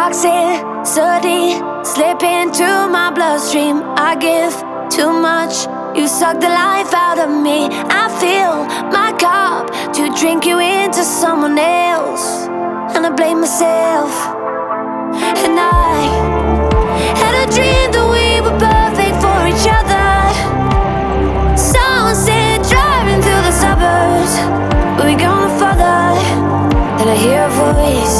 toxicity slip into my bloodstream. I give too much. You suck the life out of me. I fill my cup to drink you into someone else, and I blame myself. And I had a dream that we were perfect for each other. Sunset driving through the suburbs, but we gonna further. And I hear a voice.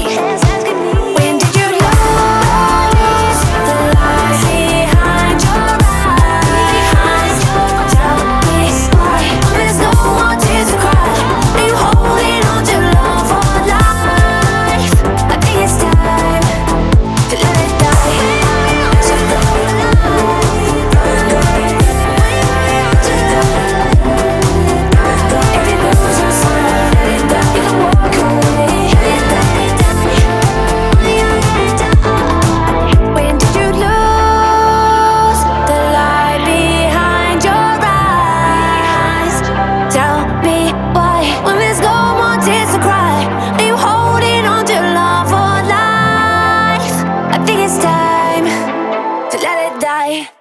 think it's time to let it die.